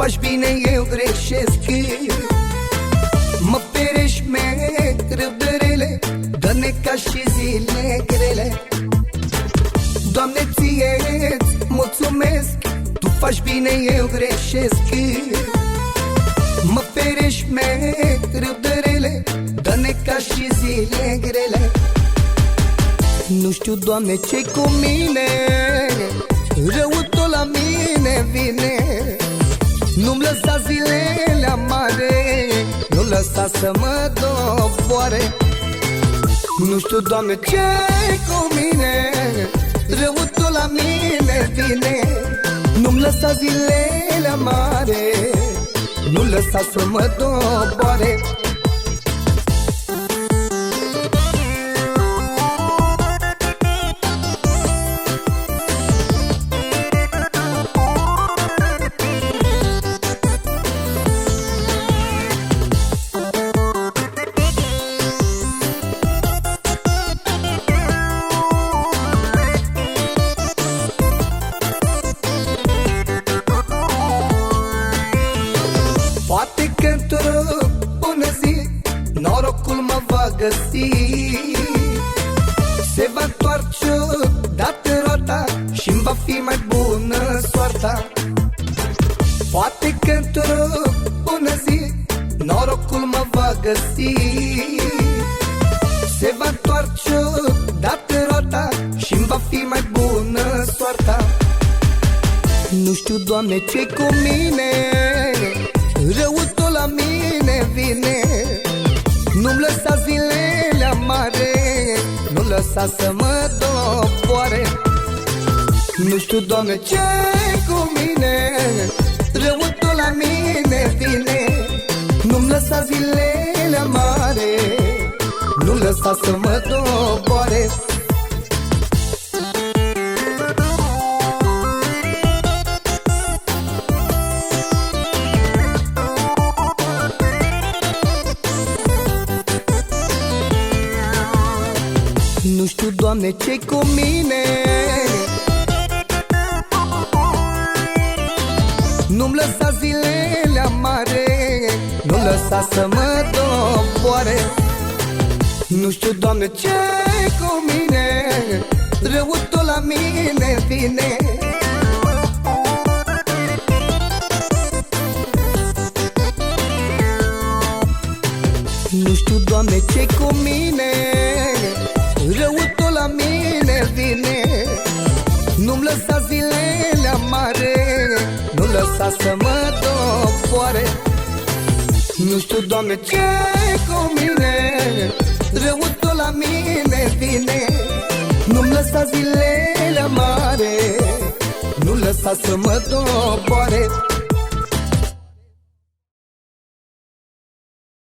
faci bine, eu greșesc. Mă perești mereu de rele Doamne, ca și zile grele. Doamne, ție mulțumesc Tu faci bine, eu greșesc. Mă ferești mereu de rele Doamne, ca și zile grele. Nu știu, Doamne, ce cu mine Rău tot la mine vine lăsa zilele amare Nu lăsa să mă doboare. Nu știu, Doamne, ce cu mine? Răul tot la mine vine. Nu-mi lăsa zilele amare Nu lăsa să mă doboare găsi. Se va întoarce odată rota și va fi mai bună soarta. Poate că într-o bună zi Norocul mă va găsi. Se va întoarce odată rota și va fi mai bună soarta. Nu știu, Doamne, ce cu mine lăsa zilele amare Nu lăsa să mă doboare Nu știu, Doamne, ce cu mine Răul tot la mine vine. Nu-mi lăsa zilele amare Nu lăsa să mă doboare Nu știu, Doamne, ce cu mine? Nu-mi lăsa zilele amare Nu lăsa să mă doboare. Nu știu, Doamne, ce cu mine? Răul tot la mine vine. Nu știu, Doamne, ce cu mine Răul tot la mine vine. Nu-mi lăsa zilele amare Nu lăsa să mă doboare. Nu știu, Doamne, ce cu mine? Răul tot la mine vine. Nu-mi lăsa zilele amare Nu lăsa să mă doboare